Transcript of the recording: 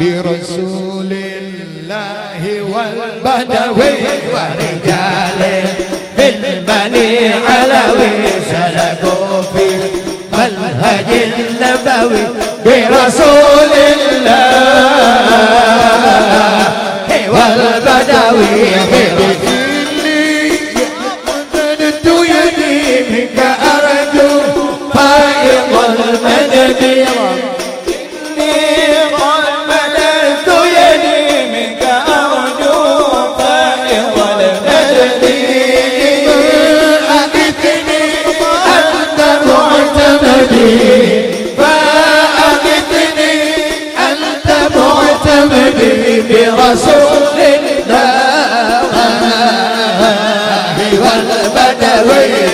برسول الله والبدوي ورجال بالبني علوي سلكوا في منهج النبوي برسول الله والبدوي منك معتمدي فأغثني أنت معتمدي برسول الله والبدوي